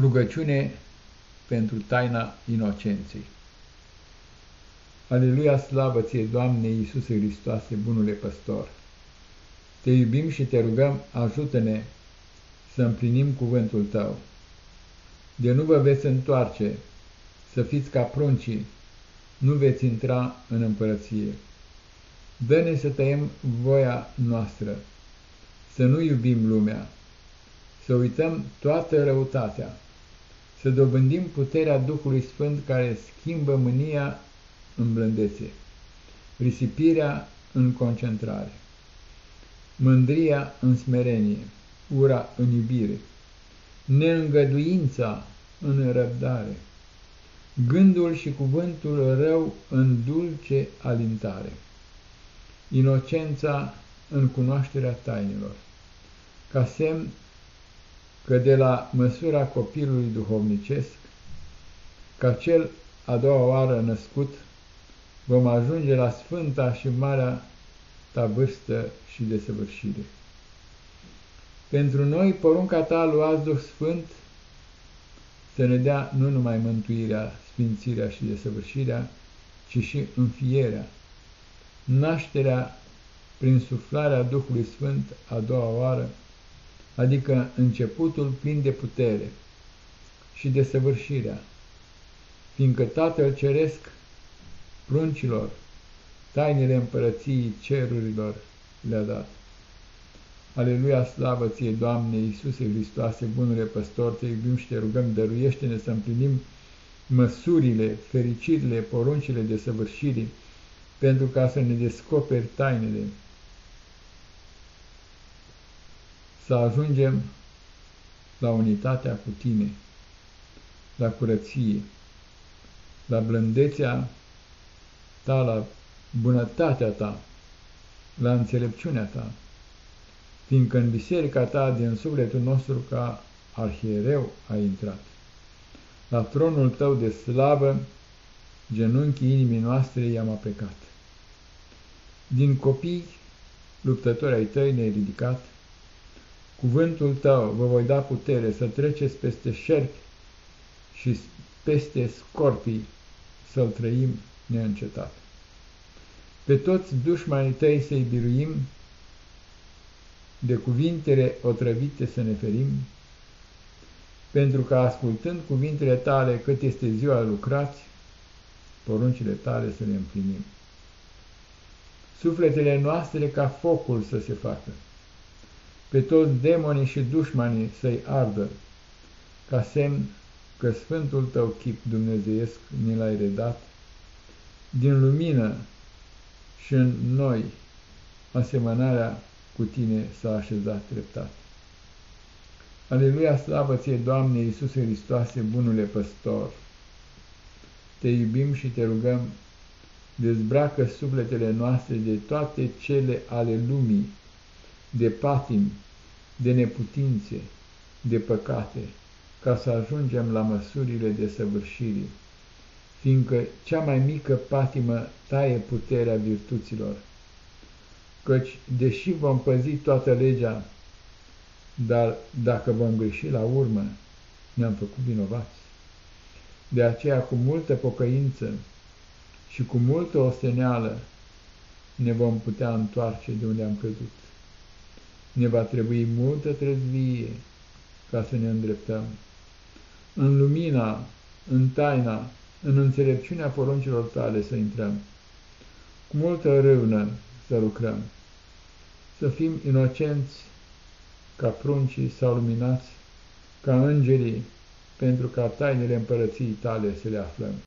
Rugăciune pentru taina inocenței. Aleluia, slavă ție, Doamne Iisuse Hristoase, bunule păstor! Te iubim și te rugăm, ajută-ne să împlinim cuvântul Tău. De nu vă veți întoarce, să fiți ca pruncii, nu veți intra în împărăție. Dă-ne să tăiem voia noastră, să nu iubim lumea, să uităm toată răutatea să dobândim puterea Duhului Sfânt care schimbă mânia în blândețe, risipirea în concentrare, mândria în smerenie, ura în iubire, neîngăduința în răbdare, gândul și cuvântul rău în dulce alintare, inocența în cunoașterea tainelor, ca semn că de la măsura copilului duhovnicesc, ca cel a doua oară născut, vom ajunge la sfânta și marea ta vârstă și desăvârșire. Pentru noi, porunca ta, luați Duh Sfânt, să ne dea nu numai mântuirea, sfințirea și desăvârșirea, ci și înfierea, nașterea prin suflarea Duhului Sfânt a doua oară, adică începutul plin de putere și de săvârșirea, fiindcă Tatăl Ceresc pruncilor tainele împărăției cerurilor le-a dat. Aleluia, slavă ție, Doamne, Iisuse Hristoase, bunule păstor, te iubim și te rugăm, dăruiește-ne să împlinim măsurile, fericirile, poruncile de săvârșirii, pentru ca să ne descoperi tainele să ajungem la unitatea cu tine, la curăție, la blândețea ta, la bunătatea ta, la înțelepciunea ta, fiindcă în biserica ta din sufletul nostru ca arhiereu a intrat. La tronul tău de slavă, genunchii inimii noastre i-am apecat. Din copii luptători ai tăi ne-ai ridicat, cuvântul tău vă voi da putere să treceți peste șerpi și peste scorpii să-l trăim neîncetat. Pe toți dușmanii tăi să-i biruim, de cuvintele otrăvite să ne ferim, pentru că ascultând cuvintele tale cât este ziua lucrați, poruncile tale să le împlinim. Sufletele noastre ca focul să se facă, pe toți demonii și dușmanii să-i ardă, ca semn că Sfântul tău chip dumnezeiesc ni l-ai redat, din lumină și în noi asemănarea cu tine s-a așezat treptat. Aleluia, slavă ție, Doamne Iisuse Hristoase, bunule păstor! Te iubim și te rugăm, dezbracă sufletele noastre de toate cele ale lumii, de patimi, de neputințe, de păcate, ca să ajungem la măsurile de săvârșire, fiindcă cea mai mică patimă taie puterea virtuților. Căci, deși vom păzi toată legea, dar dacă vom greși la urmă, ne-am făcut vinovați. De aceea, cu multă pocăință și cu multă osteneală, ne vom putea întoarce de unde am căzut ne va trebui multă trezvie ca să ne îndreptăm. În lumina, în taina, în înțelepciunea poruncilor tale să intrăm, cu multă râvnă să lucrăm, să fim inocenți ca pruncii sau luminați, ca îngerii, pentru ca tainele împărăției tale să le aflăm.